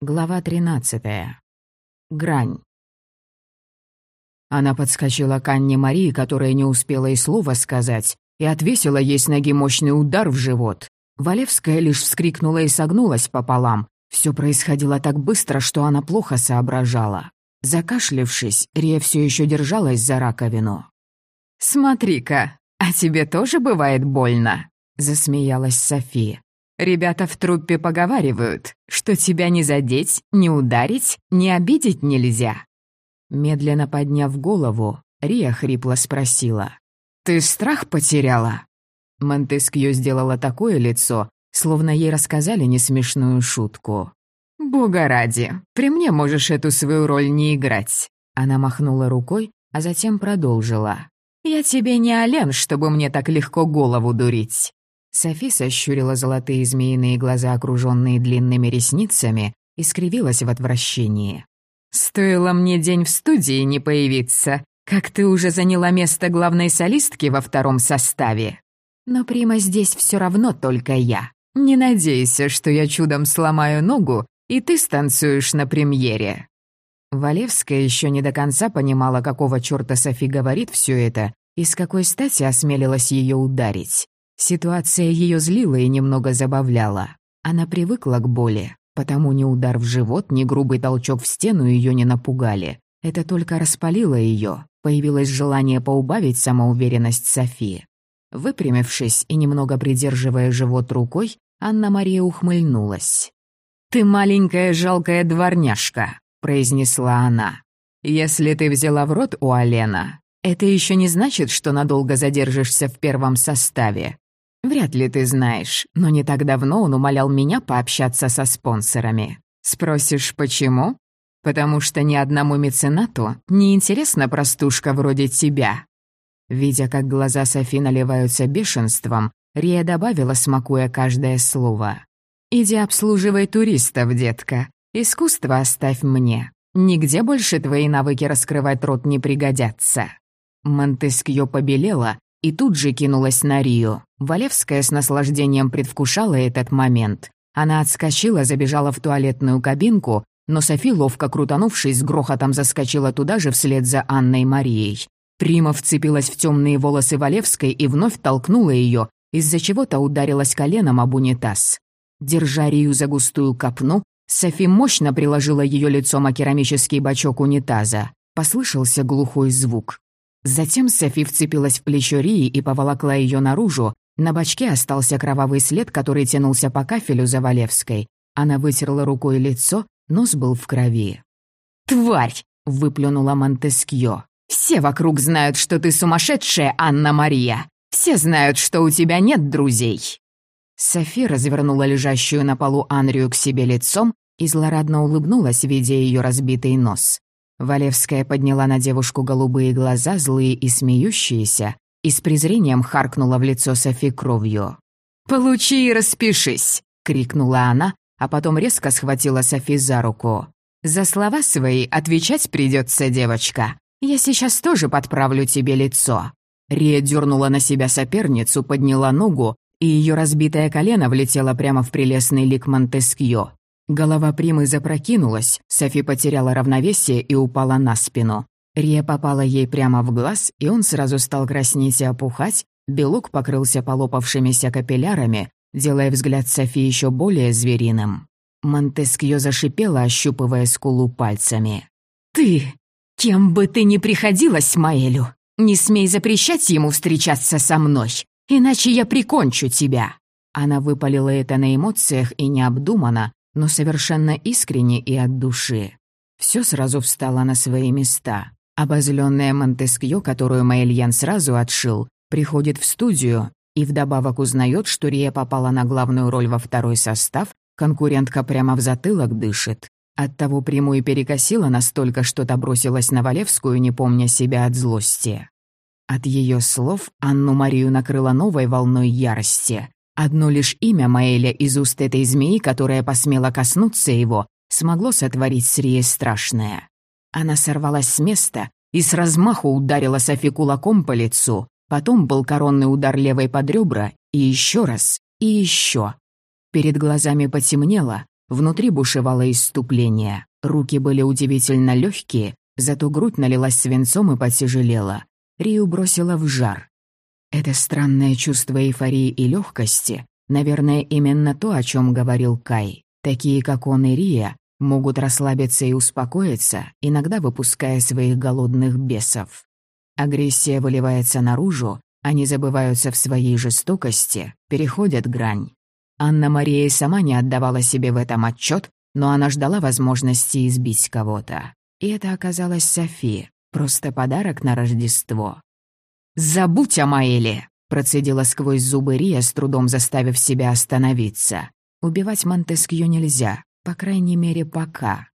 Глава 13. Грань. Она подскочила к Анне Марии, которая не успела и слова сказать, и отвесила ей с ноги мощный удар в живот. Валевская лишь вскрикнула и согнулась пополам. Все происходило так быстро, что она плохо соображала. Закашлившись, Рия все еще держалась за раковину. «Смотри-ка, а тебе тоже бывает больно?» — засмеялась София. Ребята в труппе поговаривают, что тебя не задеть, не ударить, не обидеть нельзя». Медленно подняв голову, Рия хрипло спросила. «Ты страх потеряла?» Монтескью сделала такое лицо, словно ей рассказали несмешную шутку. «Бога ради, при мне можешь эту свою роль не играть». Она махнула рукой, а затем продолжила. «Я тебе не Ален, чтобы мне так легко голову дурить. Софи сощурила золотые змеиные глаза, окруженные длинными ресницами, и скривилась в отвращении. «Стоило мне день в студии не появиться, как ты уже заняла место главной солистки во втором составе. Но Прима здесь все равно только я. Не надейся, что я чудом сломаю ногу, и ты станцуешь на премьере». Валевская еще не до конца понимала, какого черта Софи говорит все это, и с какой стати осмелилась ее ударить. Ситуация ее злила и немного забавляла. Она привыкла к боли, потому ни удар в живот, ни грубый толчок в стену ее не напугали. Это только распалило ее. Появилось желание поубавить самоуверенность Софии. Выпрямившись и немного придерживая живот рукой, Анна-Мария ухмыльнулась. «Ты маленькая жалкая дворняжка», — произнесла она. «Если ты взяла в рот у Алена, это еще не значит, что надолго задержишься в первом составе. Вряд ли ты знаешь, но не так давно он умолял меня пообщаться со спонсорами. Спросишь, почему? Потому что ни одному меценату не интересна простушка вроде тебя. Видя, как глаза Софи наливаются бешенством, Рия добавила, смакуя каждое слово. «Иди обслуживай туристов, детка. Искусство оставь мне. Нигде больше твои навыки раскрывать рот не пригодятся». Монтескьё побелела и тут же кинулась на Рию. Валевская с наслаждением предвкушала этот момент. Она отскочила, забежала в туалетную кабинку, но Софи, ловко крутанувшись, с грохотом заскочила туда же вслед за Анной Марией. Прима вцепилась в темные волосы Валевской и вновь толкнула ее, из-за чего-то ударилась коленом об унитаз. Держа Рию за густую копну, Софи мощно приложила ее лицом о керамический бачок унитаза. Послышался глухой звук. Затем Софи вцепилась в плечо Рии и поволокла ее наружу. На бачке остался кровавый след, который тянулся по кафелю за Валевской. Она вытерла рукой лицо, нос был в крови. «Тварь!» — выплюнула Монтескьё. «Все вокруг знают, что ты сумасшедшая, Анна-Мария! Все знают, что у тебя нет друзей!» Софи развернула лежащую на полу Анрию к себе лицом и злорадно улыбнулась, видя ее разбитый нос. Валевская подняла на девушку голубые глаза, злые и смеющиеся, и с презрением харкнула в лицо Софи кровью. «Получи и распишись!» — крикнула она, а потом резко схватила Софи за руку. «За слова свои отвечать придется, девочка. Я сейчас тоже подправлю тебе лицо». Рия дернула на себя соперницу, подняла ногу, и ее разбитое колено влетело прямо в прелестный лик Монтескьё. Голова Примы запрокинулась, Софи потеряла равновесие и упала на спину. Рия попала ей прямо в глаз, и он сразу стал краснеть и опухать, белок покрылся полопавшимися капиллярами, делая взгляд Софи еще более звериным. Монтескьё зашипела, ощупывая скулу пальцами. «Ты! Кем бы ты ни приходилась Маэлю, не смей запрещать ему встречаться со мной, иначе я прикончу тебя!» Она выпалила это на эмоциях и необдуманно, но совершенно искренне и от души. Все сразу встало на свои места. Обозленная Монтескьё, которую Маэльян сразу отшил, приходит в студию и вдобавок узнает, что Рия попала на главную роль во второй состав, конкурентка прямо в затылок дышит. Оттого прямую перекосила настолько, что та бросилась на Валевскую, не помня себя от злости. От ее слов Анну Марию накрыла новой волной ярости. Одно лишь имя Маэля из уст этой змеи, которая посмела коснуться его, смогло сотворить с Рией страшное. Она сорвалась с места и с размаху ударила Софи кулаком по лицу, потом был коронный удар левой под ребра, и еще раз, и еще. Перед глазами потемнело, Внутри бушевало иступление. Руки были удивительно легкие, зато грудь налилась свинцом и потяжелела. Рию бросила в жар. Это странное чувство эйфории и легкости, наверное, именно то, о чем говорил Кай. Такие, как он и Рия, могут расслабиться и успокоиться, иногда выпуская своих голодных бесов. Агрессия выливается наружу, они забываются в своей жестокости, переходят грань. Анна-Мария сама не отдавала себе в этом отчет, но она ждала возможности избить кого-то. И это оказалась София, просто подарок на Рождество. «Забудь о Маэле!» — процедила сквозь зубы Рия, с трудом заставив себя остановиться. Убивать Монтескью нельзя, по крайней мере, пока.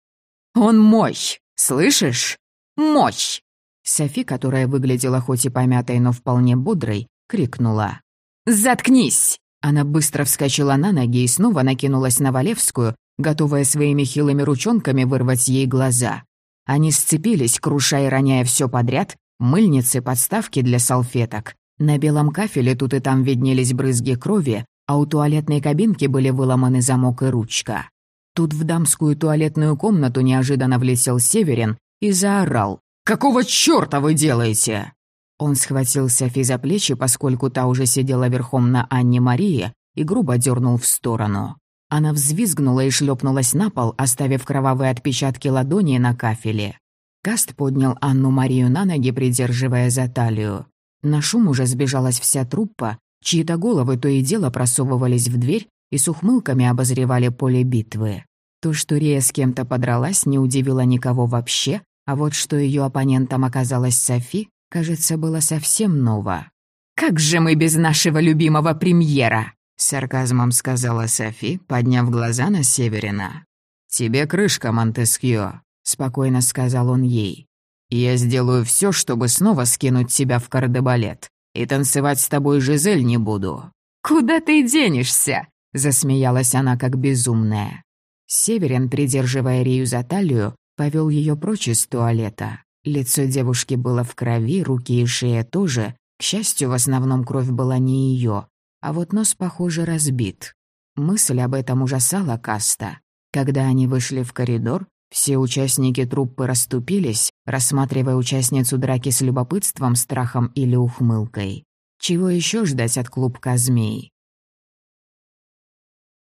«Он мой! Слышишь? Мощь!» Софи, которая выглядела хоть и помятой, но вполне бодрой, крикнула. «Заткнись!» Она быстро вскочила на ноги и снова накинулась на Валевскую, готовая своими хилыми ручонками вырвать ей глаза. Они сцепились, крушая и роняя все подряд, мыльницы, подставки для салфеток. На белом кафеле тут и там виднелись брызги крови, а у туалетной кабинки были выломаны замок и ручка. Тут в дамскую туалетную комнату неожиданно влетел Северин и заорал. «Какого чёрта вы делаете?» Он схватил Софи за плечи, поскольку та уже сидела верхом на Анне Марии, и грубо дернул в сторону. Она взвизгнула и шлепнулась на пол, оставив кровавые отпечатки ладони на кафеле. Каст поднял Анну Марию на ноги, придерживая за талию. На шум уже сбежалась вся труппа, чьи-то головы то и дело просовывались в дверь и с ухмылками обозревали поле битвы. То, что Рия с кем-то подралась, не удивило никого вообще, а вот что ее оппонентом оказалась Софи, кажется, было совсем ново. «Как же мы без нашего любимого премьера!» — сарказмом сказала Софи, подняв глаза на Северина. «Тебе крышка, Монтескьё», — спокойно сказал он ей. «Я сделаю все, чтобы снова скинуть тебя в кардебалет. И танцевать с тобой, Жизель, не буду». «Куда ты денешься?» — засмеялась она как безумная. Северин, придерживая Рию за талию, Повел ее прочь из туалета. Лицо девушки было в крови, руки и шея тоже. К счастью, в основном кровь была не ее, а вот нос, похоже, разбит. Мысль об этом ужасала Каста. Когда они вышли в коридор, все участники труппы расступились, рассматривая участницу драки с любопытством, страхом или ухмылкой. Чего еще ждать от клубка змей?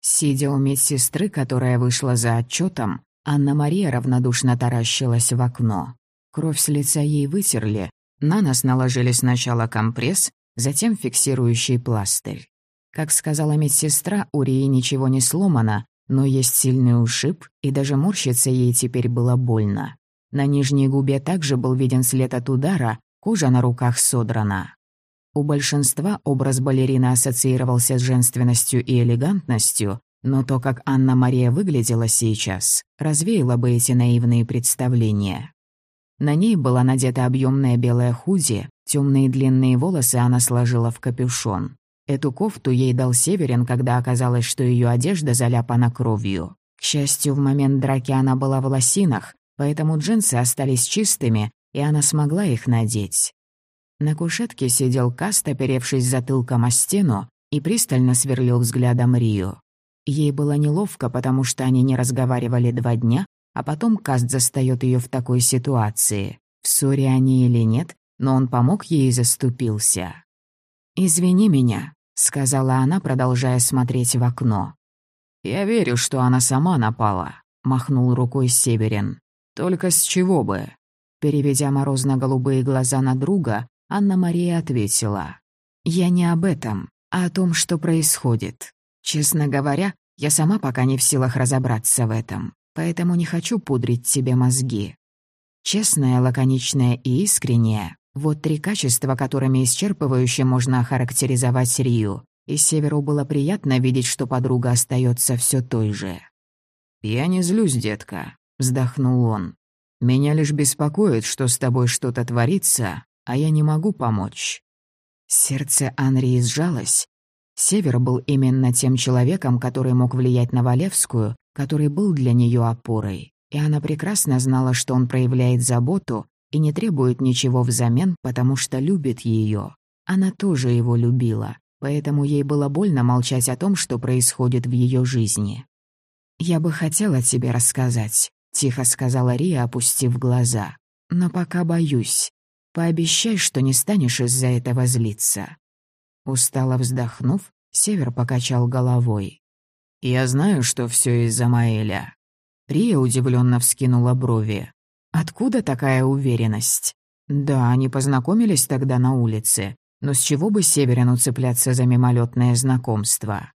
Сидя у медсестры, которая вышла за отчетом, Анна-Мария равнодушно таращилась в окно. Кровь с лица ей вытерли, на нос наложили сначала компресс, затем фиксирующий пластырь. Как сказала медсестра, у Рии ничего не сломано, но есть сильный ушиб, и даже морщиться ей теперь было больно. На нижней губе также был виден след от удара, кожа на руках содрана. У большинства образ балерины ассоциировался с женственностью и элегантностью, но то, как Анна-Мария выглядела сейчас, развеяло бы эти наивные представления. На ней была надета объемная белая худи, темные длинные волосы она сложила в капюшон. Эту кофту ей дал Северин, когда оказалось, что ее одежда заляпана кровью. К счастью, в момент драки она была в лосинах, поэтому джинсы остались чистыми, и она смогла их надеть. На кушетке сидел Каст, оперевшись затылком о стену, и пристально сверлил взглядом Рию. Ей было неловко, потому что они не разговаривали два дня, а потом Каст застаёт её в такой ситуации. В ссоре они или нет, но он помог ей и заступился. «Извини меня», — сказала она, продолжая смотреть в окно. «Я верю, что она сама напала», — махнул рукой Северин. «Только с чего бы?» Переведя морозно-голубые глаза на друга, Анна-Мария ответила. «Я не об этом, а о том, что происходит. Честно говоря, я сама пока не в силах разобраться в этом, поэтому не хочу пудрить тебе мозги. Честная, лаконичная и искренняя — вот три качества, которыми исчерпывающе можно охарактеризовать Рию. И Северу было приятно видеть, что подруга остается все той же. «Я не злюсь, детка», — вздохнул он. «Меня лишь беспокоит, что с тобой что-то творится, а я не могу помочь». Сердце Анри сжалось, Север был именно тем человеком, который мог влиять на Валевскую, который был для нее опорой. И она прекрасно знала, что он проявляет заботу и не требует ничего взамен, потому что любит ее. Она тоже его любила, поэтому ей было больно молчать о том, что происходит в ее жизни. «Я бы хотела тебе рассказать», — тихо сказала Рия, опустив глаза. «Но пока боюсь. Пообещай, что не станешь из-за этого злиться». Устало вздохнув, Север покачал головой. «Я знаю, что все из-за Маэля». Рия удивленно вскинула брови. «Откуда такая уверенность?» «Да, они познакомились тогда на улице, но с чего бы Северину цепляться за мимолетное знакомство?»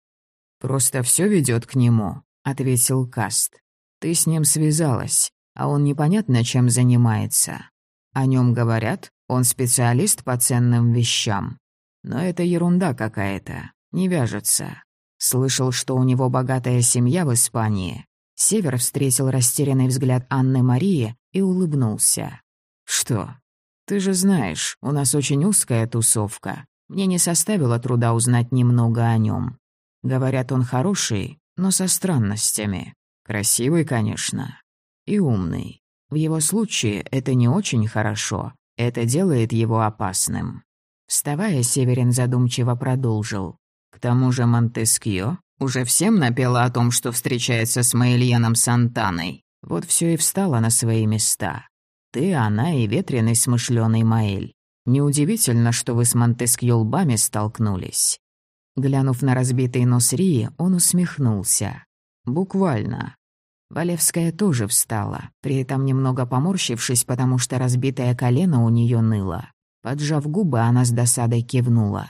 «Просто все ведет к нему», — ответил Каст. «Ты с ним связалась, а он непонятно чем занимается. О нем говорят, он специалист по ценным вещам. Но это ерунда какая-то не вяжется. Слышал, что у него богатая семья в Испании. Север встретил растерянный взгляд Анны Марии и улыбнулся. «Что? Ты же знаешь, у нас очень узкая тусовка. Мне не составило труда узнать немного о нем. Говорят, он хороший, но со странностями. Красивый, конечно. И умный. В его случае это не очень хорошо. Это делает его опасным». Вставая, Северин задумчиво продолжил. К тому же Монтескио уже всем напела о том, что встречается с Маильяном Сантаной. Вот все и встало на свои места. Ты, она и ветреный смышленый Маэль. Неудивительно, что вы с Монтескио лбами столкнулись. Глянув на разбитый нос Рии, он усмехнулся. Буквально. Валевская тоже встала, при этом немного поморщившись, потому что разбитое колено у нее ныло. Поджав губы, она с досадой кивнула.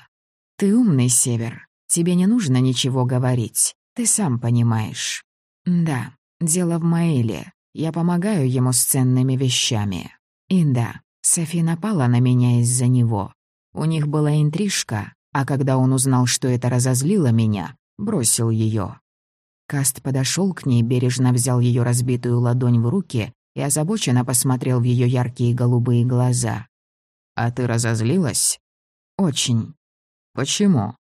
«Ты умный, Север. Тебе не нужно ничего говорить, ты сам понимаешь. Да, дело в Маэле. Я помогаю ему с ценными вещами. И да, Софи напала на меня из-за него. У них была интрижка, а когда он узнал, что это разозлило меня, бросил ее. Каст подошел к ней, бережно взял ее разбитую ладонь в руки и озабоченно посмотрел в ее яркие голубые глаза. «А ты разозлилась?» «Очень». «Почему?»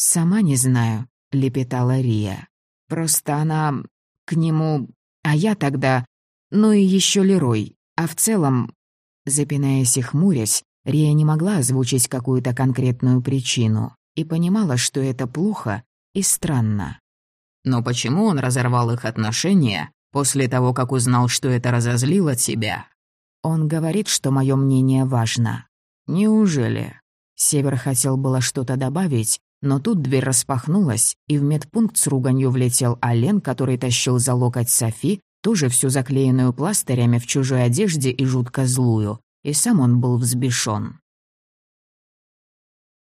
«Сама не знаю», — лепетала Рия. «Просто она... к нему... А я тогда... Ну и еще Лерой. А в целом...» Запинаясь и хмурясь, Рия не могла озвучить какую-то конкретную причину и понимала, что это плохо и странно. «Но почему он разорвал их отношения после того, как узнал, что это разозлило тебя?» «Он говорит, что мое мнение важно». «Неужели?» Север хотел было что-то добавить, но тут дверь распахнулась, и в медпункт с руганью влетел Ален, который тащил за локоть Софи, тоже всю заклеенную пластырями в чужой одежде и жутко злую, и сам он был взбешен.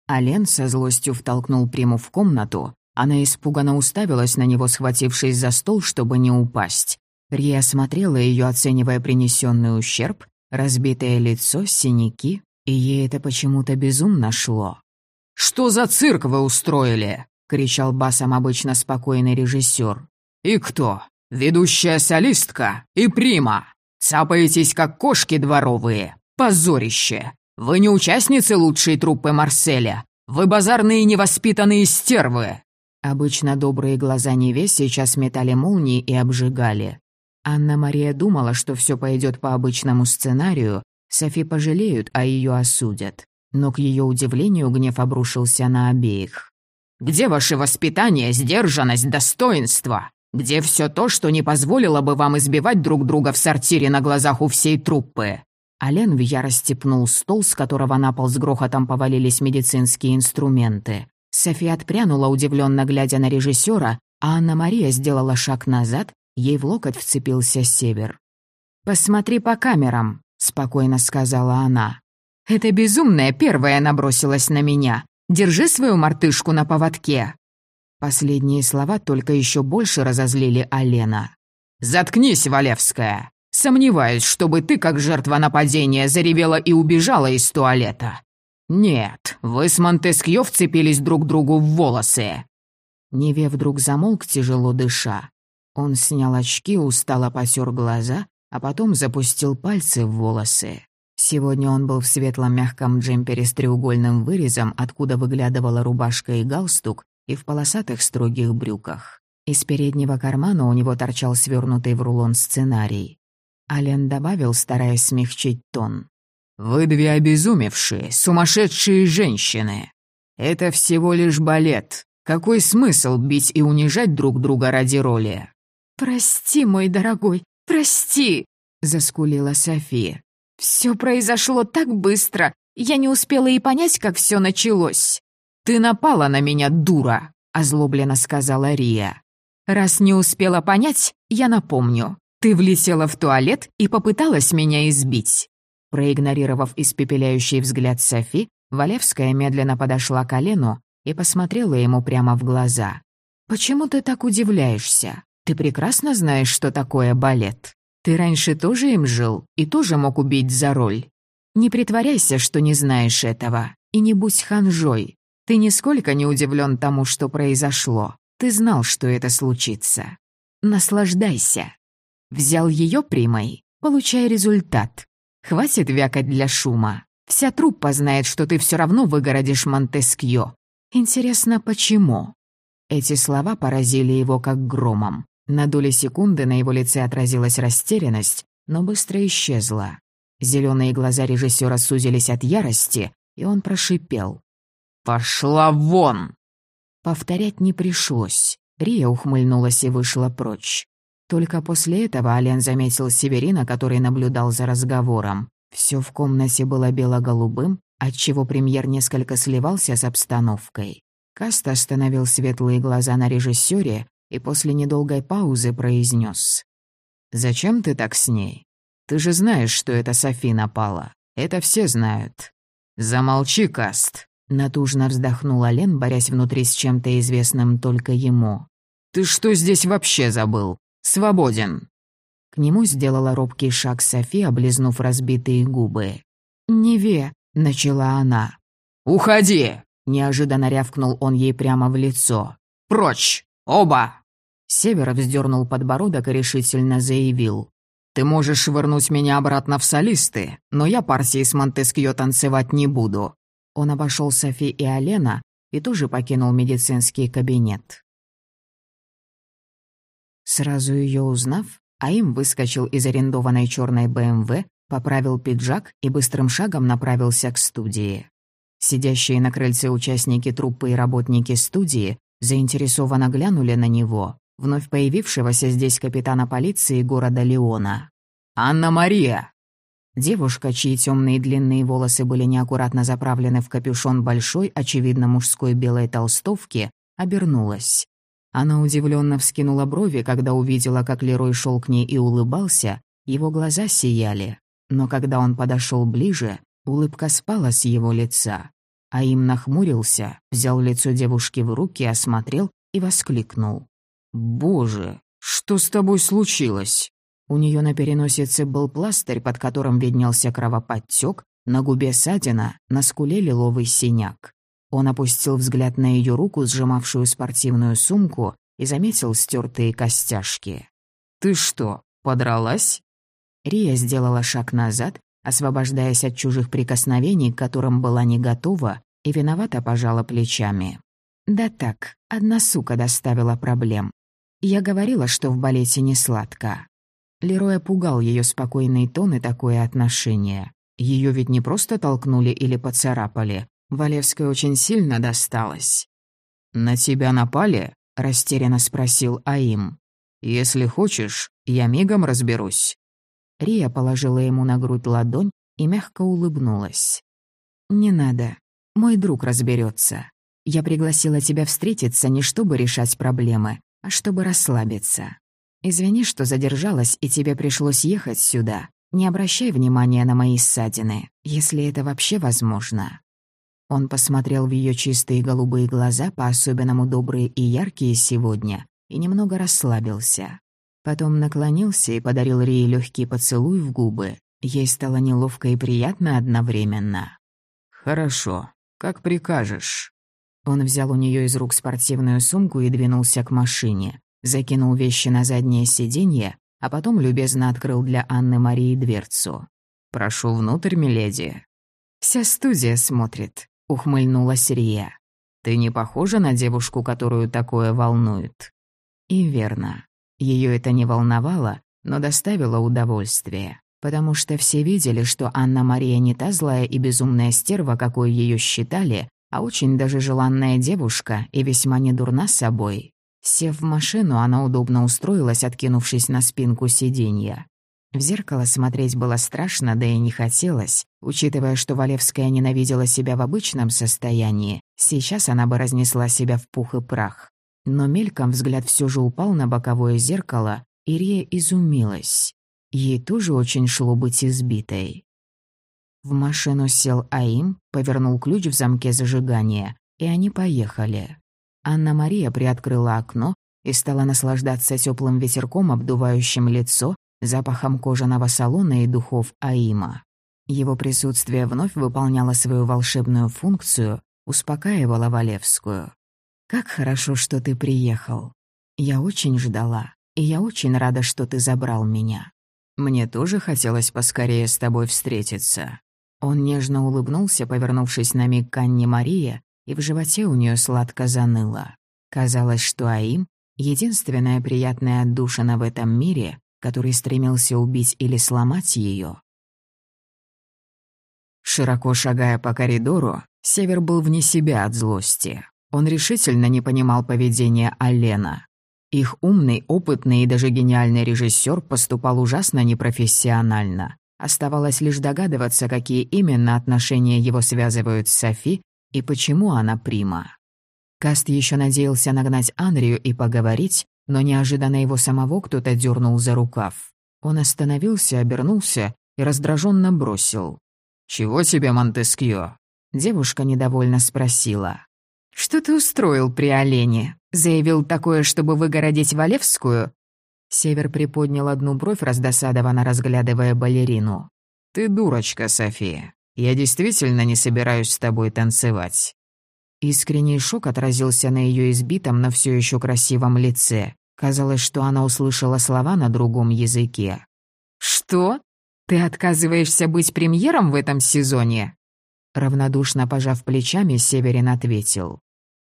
Ален со злостью втолкнул Приму в комнату. Она испуганно уставилась на него, схватившись за стол, чтобы не упасть. Рия смотрела ее, оценивая принесенный ущерб, разбитое лицо, синяки, и ей это почему-то безумно шло. «Что за цирк вы устроили?» — кричал басом обычно спокойный режиссер. «И кто? Ведущая солистка и прима. Цапаетесь, как кошки дворовые. Позорище. Вы не участницы лучшей труппы Марселя. Вы базарные невоспитанные стервы». Обычно добрые глаза Неве сейчас метали молнии и обжигали. Анна-Мария думала, что все пойдет по обычному сценарию, Софи пожалеют, а ее осудят но, к ее удивлению, гнев обрушился на обеих. «Где ваше воспитание, сдержанность, достоинство? Где все то, что не позволило бы вам избивать друг друга в сортире на глазах у всей труппы?» Ален в ярости пнул стол, с которого на пол с грохотом повалились медицинские инструменты. София отпрянула, удивленно глядя на режиссера, а Анна-Мария сделала шаг назад, ей в локоть вцепился Север. «Посмотри по камерам», — спокойно сказала она. Эта безумная первая набросилась на меня. Держи свою мартышку на поводке». Последние слова только еще больше разозлили Алена. «Заткнись, Валевская! Сомневаюсь, чтобы ты, как жертва нападения, заревела и убежала из туалета. Нет, вы с Монтескьё вцепились друг другу в волосы». Неве вдруг замолк, тяжело дыша. Он снял очки, устало потер глаза, а потом запустил пальцы в волосы. Сегодня он был в светлом мягком джемпере с треугольным вырезом, откуда выглядывала рубашка и галстук, и в полосатых строгих брюках. Из переднего кармана у него торчал свернутый в рулон сценарий. Ален добавил, стараясь смягчить тон. «Вы две обезумевшие, сумасшедшие женщины. Это всего лишь балет. Какой смысл бить и унижать друг друга ради роли?» «Прости, мой дорогой, прости!» — заскулила София. «Все произошло так быстро, я не успела и понять, как все началось». «Ты напала на меня, дура!» — озлобленно сказала Рия. «Раз не успела понять, я напомню. Ты влетела в туалет и попыталась меня избить». Проигнорировав испепеляющий взгляд Софи, Валевская медленно подошла к Олену и посмотрела ему прямо в глаза. «Почему ты так удивляешься? Ты прекрасно знаешь, что такое балет. Ты раньше тоже им жил и тоже мог убить за роль. Не притворяйся, что не знаешь этого, и не будь ханжой. Ты нисколько не удивлен тому, что произошло. Ты знал, что это случится. Наслаждайся. Взял ее примой, получай результат. Хватит вякать для шума. Вся труппа знает, что ты все равно выгородишь Монтескьё. Интересно, почему?» Эти слова поразили его как громом. На доли секунды на его лице отразилась растерянность, но быстро исчезла. Зеленые глаза режиссера сузились от ярости, и он прошипел. «Пошла вон!» Повторять не пришлось. Рия ухмыльнулась и вышла прочь. Только после этого Ален заметил Северина, который наблюдал за разговором. Все в комнате было бело-голубым, отчего премьер несколько сливался с обстановкой. Каста остановил светлые глаза на режиссёре и после недолгой паузы произнес: «Зачем ты так с ней? Ты же знаешь, что это Софи напала. Это все знают». «Замолчи, Каст!» — натужно вздохнула Лен, борясь внутри с чем-то известным только ему. «Ты что здесь вообще забыл? Свободен!» К нему сделала робкий шаг Софи, облизнув разбитые губы. «Неве!» — начала она. «Уходи!» — неожиданно рявкнул он ей прямо в лицо. «Прочь! Оба!» Север вздернул подбородок и решительно заявил. «Ты можешь швырнуть меня обратно в солисты, но я партии с Монтескьё танцевать не буду». Он обошел Софи и Алена и тоже покинул медицинский кабинет. Сразу ее узнав, Аим выскочил из арендованной черной БМВ, поправил пиджак и быстрым шагом направился к студии. Сидящие на крыльце участники труппы и работники студии заинтересованно глянули на него, вновь появившегося здесь капитана полиции города Леона. «Анна-Мария!» Девушка, чьи темные длинные волосы были неаккуратно заправлены в капюшон большой, очевидно, мужской белой толстовки, обернулась. Она удивленно вскинула брови, когда увидела, как Лерой шел к ней и улыбался, его глаза сияли. Но когда он подошел ближе, улыбка спала с его лица. А им нахмурился, взял лицо девушки в руки, осмотрел и воскликнул. «Боже, что с тобой случилось?» У нее на переносице был пластырь, под которым виднелся кровоподтек, на губе ссадина, на скуле лиловый синяк. Он опустил взгляд на ее руку, сжимавшую спортивную сумку, и заметил стертые костяшки. «Ты что, подралась?» Рия сделала шаг назад, освобождаясь от чужих прикосновений, к которым была не готова, и виновато пожала плечами. «Да так, одна сука доставила проблем. Я говорила, что в балете не сладко». Лероя пугал ее спокойный тон и такое отношение. Ее ведь не просто толкнули или поцарапали, Валевской очень сильно досталось. «На тебя напали?» — растерянно спросил Аим. «Если хочешь, я мигом разберусь». Рия положила ему на грудь ладонь и мягко улыбнулась. «Не надо. Мой друг разберется. Я пригласила тебя встретиться не чтобы решать проблемы, а чтобы расслабиться. Извини, что задержалась, и тебе пришлось ехать сюда. Не обращай внимания на мои ссадины, если это вообще возможно. Он посмотрел в ее чистые голубые глаза, по-особенному добрые и яркие сегодня, и немного расслабился. Потом наклонился и подарил Рии легкий поцелуй в губы. Ей стало неловко и приятно одновременно. «Хорошо, как прикажешь». Он взял у нее из рук спортивную сумку и двинулся к машине, закинул вещи на заднее сиденье, а потом любезно открыл для Анны Марии дверцу. «Прошу внутрь, миледи». «Вся студия смотрит», — ухмыльнулась Рия. «Ты не похожа на девушку, которую такое волнует?» И верно. Ее это не волновало, но доставило удовольствие, потому что все видели, что Анна-Мария не та злая и безумная стерва, какой ее считали, а очень даже желанная девушка и весьма недурна собой. Сев в машину, она удобно устроилась, откинувшись на спинку сиденья. В зеркало смотреть было страшно, да и не хотелось. Учитывая, что Валевская ненавидела себя в обычном состоянии, сейчас она бы разнесла себя в пух и прах. Но мельком взгляд все же упал на боковое зеркало, и Рия изумилась. Ей тоже очень шло быть избитой. В машину сел Аим, повернул ключ в замке зажигания, и они поехали. Анна-Мария приоткрыла окно и стала наслаждаться теплым ветерком, обдувающим лицо, запахом кожаного салона и духов Аима. Его присутствие вновь выполняло свою волшебную функцию, успокаивало Валевскую. «Как хорошо, что ты приехал. Я очень ждала, и я очень рада, что ты забрал меня. Мне тоже хотелось поскорее с тобой встретиться». Он нежно улыбнулся, повернувшись на миг к Анне Марии, и в животе у нее сладко заныло. Казалось, что Аим — единственная приятная отдушина в этом мире, который стремился убить или сломать ее. Широко шагая по коридору, Север был вне себя от злости. Он решительно не понимал поведения Алена. Их умный, опытный и даже гениальный режиссер поступал ужасно непрофессионально. Оставалось лишь догадываться, какие именно отношения его связывают с Софи и почему она прима. Каст еще надеялся нагнать Анрию и поговорить, но неожиданно его самого кто-то дернул за рукав. Он остановился, обернулся и раздраженно бросил. «Чего тебе, Монтескио?» Девушка недовольно спросила. «Что ты устроил при олене? Заявил такое, чтобы выгородить Валевскую?» Север приподнял одну бровь, раздосадованно разглядывая балерину. «Ты дурочка, София. Я действительно не собираюсь с тобой танцевать». Искренний шок отразился на ее избитом, но все еще красивом лице. Казалось, что она услышала слова на другом языке. «Что? Ты отказываешься быть премьером в этом сезоне?» Равнодушно пожав плечами, Северин ответил.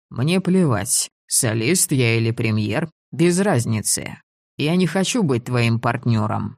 «Мне плевать, солист я или премьер, без разницы. Я не хочу быть твоим партнером.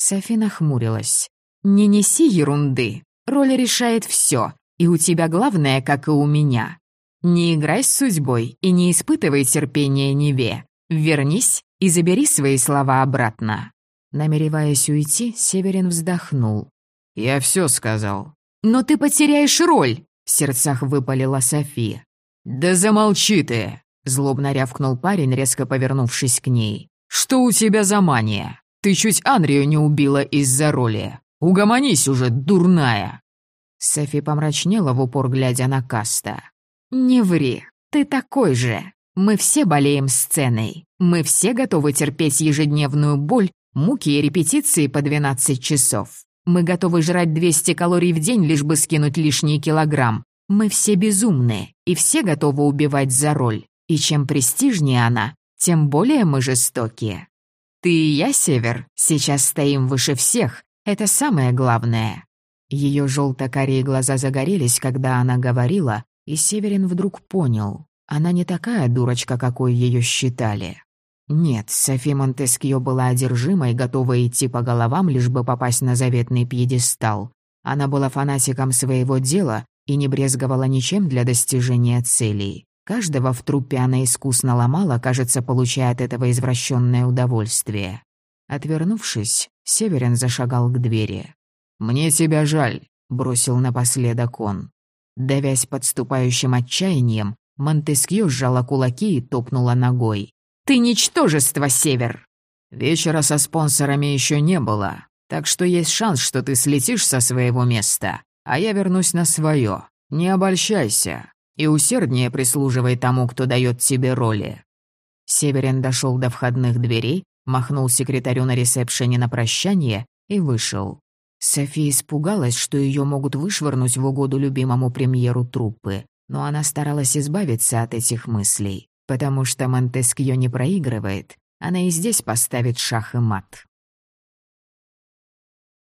Софи нахмурилась. «Не неси ерунды. Роль решает все, и у тебя главное, как и у меня. Не играй с судьбой и не испытывай терпения Неве. Вернись и забери свои слова обратно». Намереваясь уйти, Северин вздохнул. «Я все сказал». «Но ты потеряешь роль!» — в сердцах выпалила София. «Да замолчи ты!» — злобно рявкнул парень, резко повернувшись к ней. «Что у тебя за мания? Ты чуть Анрию не убила из-за роли. Угомонись уже, дурная!» Софи помрачнела в упор, глядя на Каста. «Не ври, ты такой же. Мы все болеем сценой. Мы все готовы терпеть ежедневную боль, муки и репетиции по 12 часов. Мы готовы жрать 200 калорий в день, лишь бы скинуть лишний килограмм. Мы все безумные, и все готовы убивать за роль. И чем престижнее она, тем более мы жестокие. Ты и я, Север, сейчас стоим выше всех, это самое главное». Ее желто-карие глаза загорелись, когда она говорила, и Северин вдруг понял. Она не такая дурочка, какой ее считали. Нет, Софи Монтескио была одержима и готова идти по головам, лишь бы попасть на заветный пьедестал. Она была фанатиком своего дела и не брезговала ничем для достижения целей. Каждого в трупе она искусно ломала, кажется, получая от этого извращенное удовольствие. Отвернувшись, Северин зашагал к двери. «Мне тебя жаль», — бросил напоследок он. Давясь подступающим отчаянием, Монтескью сжала кулаки и топнула ногой. «Ты ничтожество, Север!» «Вечера со спонсорами еще не было, так что есть шанс, что ты слетишь со своего места, а я вернусь на свое. Не обольщайся и усерднее прислуживай тому, кто дает тебе роли». Северин дошел до входных дверей, махнул секретарю на ресепшене на прощание и вышел. София испугалась, что ее могут вышвырнуть в угоду любимому премьеру труппы, но она старалась избавиться от этих мыслей, потому что Монтескьё не проигрывает, она и здесь поставит шах и мат.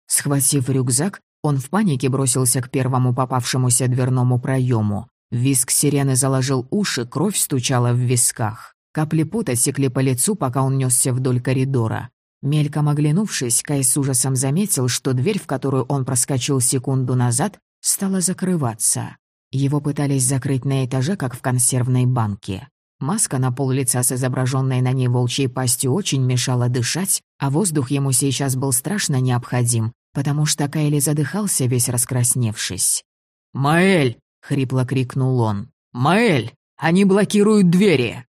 Схватив рюкзак, он в панике бросился к первому попавшемуся дверному проему. Виск сирены заложил уши, кровь стучала в висках. Капли пота текли по лицу, пока он несся вдоль коридора. Мельком оглянувшись, Кай с ужасом заметил, что дверь, в которую он проскочил секунду назад, стала закрываться. Его пытались закрыть на этаже, как в консервной банке. Маска на пол лица с изображенной на ней волчьей пастью очень мешала дышать, а воздух ему сейчас был страшно необходим, потому что Кайли задыхался, весь раскрасневшись. «Маэль!» — хрипло крикнул он. «Маэль! Они блокируют двери!»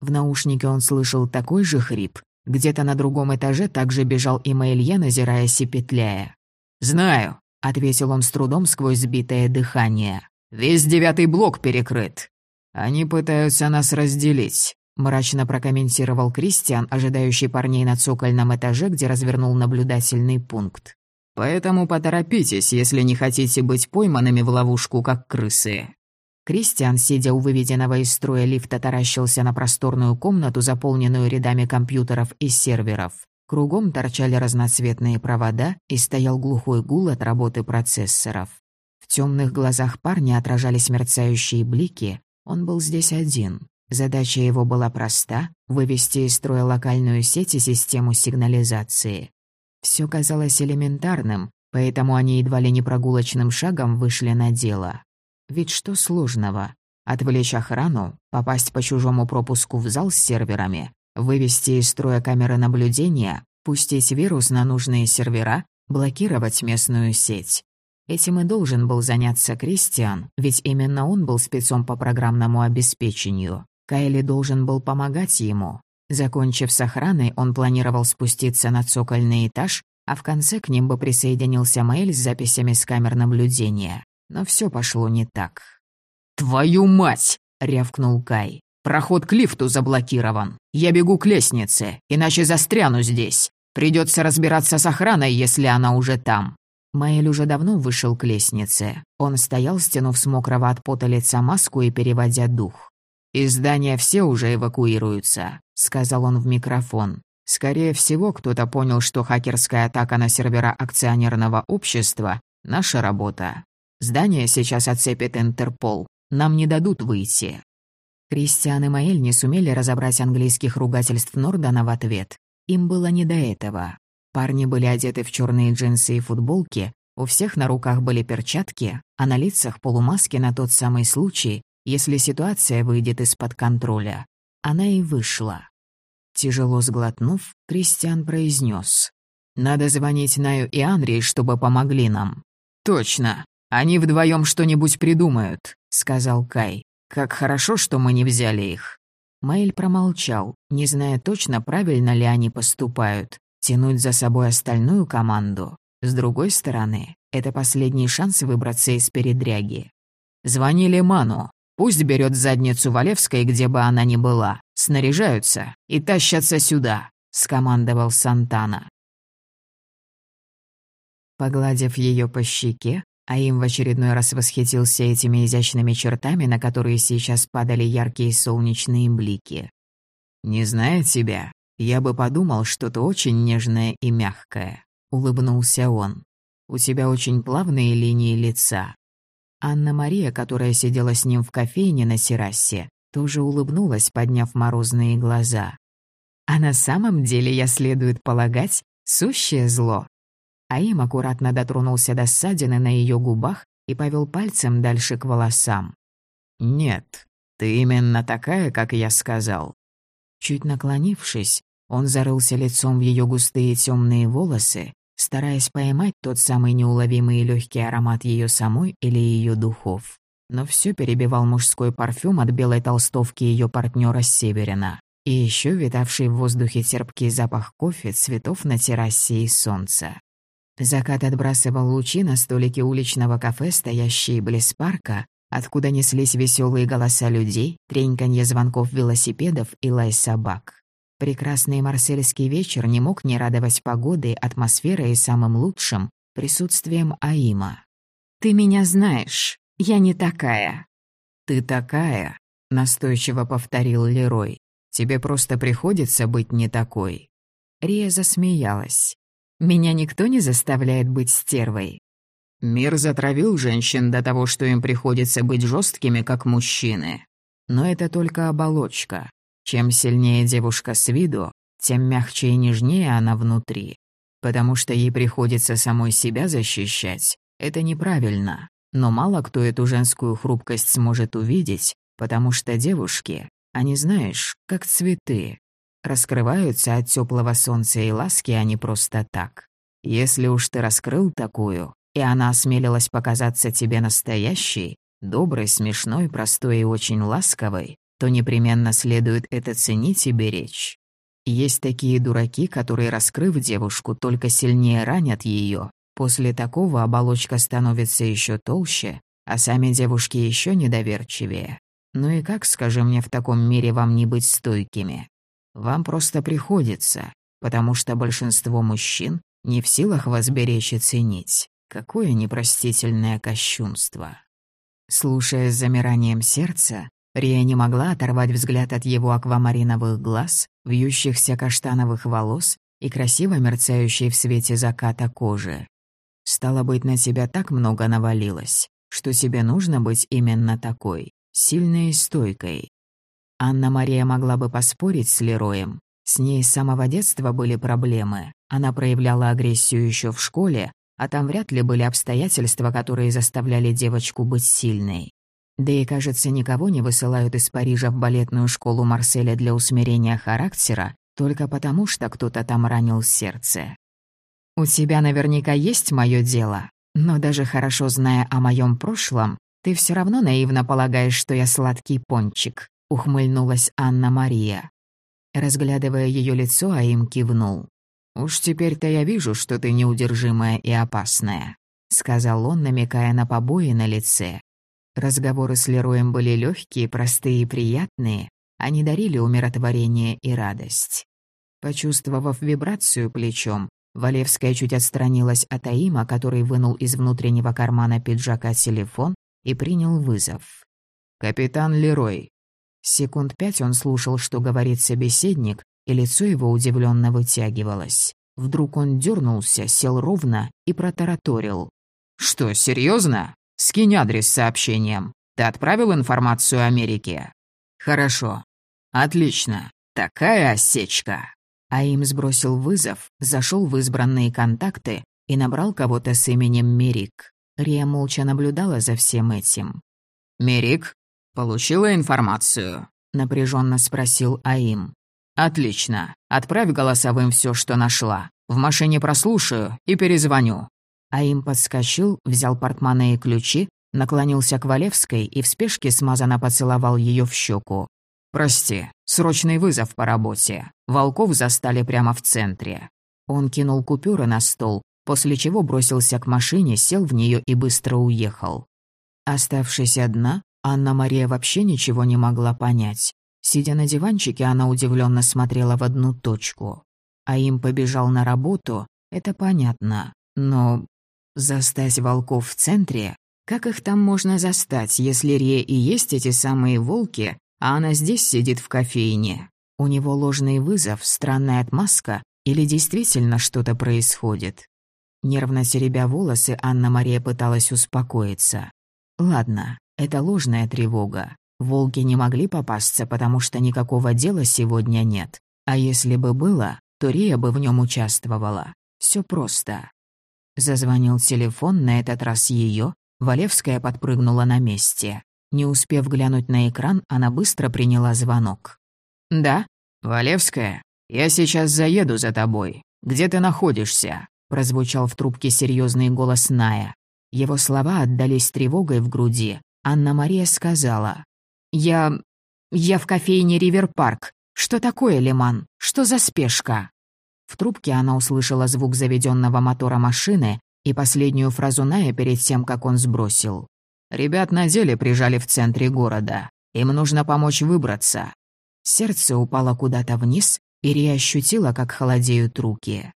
В наушнике он слышал такой же хрип. Где-то на другом этаже также бежал и Маэльен, озираясь и петляя. «Знаю», — ответил он с трудом сквозь сбитое дыхание. «Весь девятый блок перекрыт. «Они пытаются нас разделить», — мрачно прокомментировал Кристиан, ожидающий парней на цокольном этаже, где развернул наблюдательный пункт. «Поэтому поторопитесь, если не хотите быть пойманными в ловушку, как крысы». Кристиан, сидя у выведенного из строя лифта, таращился на просторную комнату, заполненную рядами компьютеров и серверов. Кругом торчали разноцветные провода и стоял глухой гул от работы процессоров. В темных глазах парня отражались мерцающие блики, он был здесь один. Задача его была проста — вывести из строя локальную сеть и систему сигнализации. Все казалось элементарным, поэтому они едва ли не прогулочным шагом вышли на дело. Ведь что сложного? Отвлечь охрану, попасть по чужому пропуску в зал с серверами, вывести из строя камеры наблюдения, пустить вирус на нужные сервера, блокировать местную сеть. Этим и должен был заняться Кристиан, ведь именно он был спецом по программному обеспечению. Кайли должен был помогать ему. Закончив с охраной, он планировал спуститься на цокольный этаж, а в конце к ним бы присоединился Мэйль с записями с камер наблюдения. Но все пошло не так. «Твою мать!» — рявкнул Кай. «Проход к лифту заблокирован. Я бегу к лестнице, иначе застряну здесь. Придется разбираться с охраной, если она уже там. Маэль уже давно вышел к лестнице. Он стоял, стянув с мокрого от пота лица маску и переводя дух. «Из здания все уже эвакуируются», — сказал он в микрофон. «Скорее всего, кто-то понял, что хакерская атака на сервера акционерного общества — наша работа. Здание сейчас отцепит Интерпол. Нам не дадут выйти». Кристиан и Маэль не сумели разобрать английских ругательств Нордана в ответ. Им было не до этого. Парни были одеты в черные джинсы и футболки, у всех на руках были перчатки, а на лицах полумаски на тот самый случай, если ситуация выйдет из-под контроля. Она и вышла. Тяжело сглотнув, Кристиан произнес: «Надо звонить Наю и Анри, чтобы помогли нам». «Точно. Они вдвоем что-нибудь придумают», — сказал Кай. «Как хорошо, что мы не взяли их». Мэйль промолчал, не зная точно, правильно ли они поступают тянуть за собой остальную команду. С другой стороны, это последний шанс выбраться из передряги. Звонили Ману. Пусть берет задницу Валевской, где бы она ни была. Снаряжаются и тащатся сюда, скомандовал Сантана. Погладив ее по щеке, а им в очередной раз восхитился этими изящными чертами, на которые сейчас падали яркие солнечные блики. «Не зная тебя, «Я бы подумал, что ты очень нежное и мягкое», — улыбнулся он. «У тебя очень плавные линии лица». Анна-Мария, которая сидела с ним в кофейне на террасе, тоже улыбнулась, подняв морозные глаза. «А на самом деле, я следует полагать, сущее зло». А им аккуратно дотронулся до ссадины на ее губах и повел пальцем дальше к волосам. «Нет, ты именно такая, как я сказал». Чуть наклонившись, он зарылся лицом в ее густые темные волосы, стараясь поймать тот самый неуловимый и легкий аромат ее самой или ее духов. Но все перебивал мужской парфюм от белой толстовки ее партнера Северина. И еще витавший в воздухе терпкий запах кофе, цветов на террасе и солнца. Закат отбрасывал лучи на столике уличного кафе, стоящие близ парка, откуда неслись веселые голоса людей, треньканье звонков велосипедов и лай собак. Прекрасный марсельский вечер не мог не радовать погодой, атмосферой и самым лучшим — присутствием Аима. «Ты меня знаешь, я не такая». «Ты такая», — настойчиво повторил Лерой. «Тебе просто приходится быть не такой». Рия засмеялась. «Меня никто не заставляет быть стервой». Мир затравил женщин до того, что им приходится быть жесткими, как мужчины. Но это только оболочка. Чем сильнее девушка с виду, тем мягче и нежнее она внутри. Потому что ей приходится самой себя защищать. Это неправильно. Но мало кто эту женскую хрупкость сможет увидеть, потому что девушки, Они, знаешь, как цветы. Раскрываются от теплого солнца и ласки, а не просто так. Если уж ты раскрыл такую, и она осмелилась показаться тебе настоящей, доброй, смешной, простой и очень ласковой, то непременно следует это ценить и беречь. Есть такие дураки, которые, раскрыв девушку, только сильнее ранят ее. После такого оболочка становится еще толще, а сами девушки еще недоверчивее. Ну и как, скажи мне, в таком мире вам не быть стойкими? Вам просто приходится, потому что большинство мужчин не в силах вас беречь и ценить. Какое непростительное кощунство. Слушая с замиранием сердца, Рия не могла оторвать взгляд от его аквамариновых глаз, вьющихся каштановых волос и красиво мерцающей в свете заката кожи. Стало быть, на тебя так много навалилось, что тебе нужно быть именно такой, сильной и стойкой. Анна-Мария могла бы поспорить с Лероем. С ней с самого детства были проблемы. Она проявляла агрессию еще в школе, а там вряд ли были обстоятельства, которые заставляли девочку быть сильной. Да и, кажется, никого не высылают из Парижа в балетную школу Марселя для усмирения характера, только потому что кто-то там ранил сердце. «У тебя наверняка есть мое дело, но даже хорошо зная о моем прошлом, ты все равно наивно полагаешь, что я сладкий пончик», — ухмыльнулась Анна-Мария. Разглядывая ее лицо, Аим кивнул. «Уж теперь-то я вижу, что ты неудержимая и опасная», — сказал он, намекая на побои на лице. Разговоры с Лероем были легкие, простые и приятные, они дарили умиротворение и радость. Почувствовав вибрацию плечом, Валевская чуть отстранилась от Аима, который вынул из внутреннего кармана пиджака телефон и принял вызов. «Капитан Лерой». Секунд пять он слушал, что говорит собеседник, и лицо его удивленно вытягивалось. Вдруг он дернулся, сел ровно и протараторил. «Что, серьезно? Скинь адрес с сообщением. Ты отправил информацию Америке?» «Хорошо. Отлично. Такая осечка». А им сбросил вызов, зашел в избранные контакты и набрал кого-то с именем Мерик. Рия молча наблюдала за всем этим. «Мерик, получила информацию?» — напряженно спросил Аим. «Отлично. Отправь голосовым все, что нашла. В машине прослушаю и перезвоню». Аим подскочил, взял портмоне и ключи, наклонился к Валевской и в спешке смазанно поцеловал ее в щеку. «Прости, срочный вызов по работе. Волков застали прямо в центре». Он кинул купюры на стол, после чего бросился к машине, сел в нее и быстро уехал. Оставшись одна, Анна-Мария вообще ничего не могла понять. Сидя на диванчике, она удивленно смотрела в одну точку. А им побежал на работу, это понятно. Но застать волков в центре? Как их там можно застать, если Ре и есть эти самые волки, а она здесь сидит в кофейне? У него ложный вызов, странная отмазка или действительно что-то происходит? Нервно теребя волосы, Анна-Мария пыталась успокоиться. Ладно, это ложная тревога. Волки не могли попасться, потому что никакого дела сегодня нет. А если бы было, то Рия бы в нем участвовала. Все просто. Зазвонил телефон, на этот раз ее. Валевская подпрыгнула на месте. Не успев глянуть на экран, она быстро приняла звонок. «Да, Валевская, я сейчас заеду за тобой. Где ты находишься?» прозвучал в трубке серьезный голос Ная. Его слова отдались тревогой в груди. Анна-Мария сказала. «Я... я в кофейне Ривер-парк. Что такое, Лиман? Что за спешка?» В трубке она услышала звук заведенного мотора машины и последнюю фразу Ная перед тем, как он сбросил. «Ребят на деле прижали в центре города. Им нужно помочь выбраться». Сердце упало куда-то вниз, и Рия ощутила, как холодеют руки.